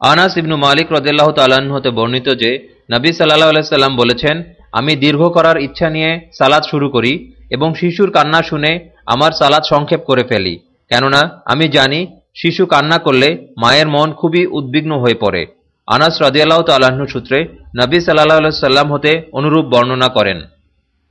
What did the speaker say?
আনাস ইবনু মালিক রদিল্লাহ তাল্লাহ্ন হতে বর্ণিত যে, নবী সাল্লাহ আলাইসাল্লাম বলেছেন, আমি দীর্ঘ করার ইচ্ছা নিয়ে সালাদ শুরু করি এবং শিশুর কান্না শুনে আমার সালাদ সংক্ষেপ করে ফেলি। কেননা, আমি জানি শিশু কান্না করলে মায়ের মন খুবই উদ্বিগ্ন হয়ে পড়ে। আনাস রদিয়াল্লাহ তাল্লাহ্ন সূত্রে নবী সাল্লাহ আলাইসাল্লাম হতে অনুরূপ বর্ণনা করেন।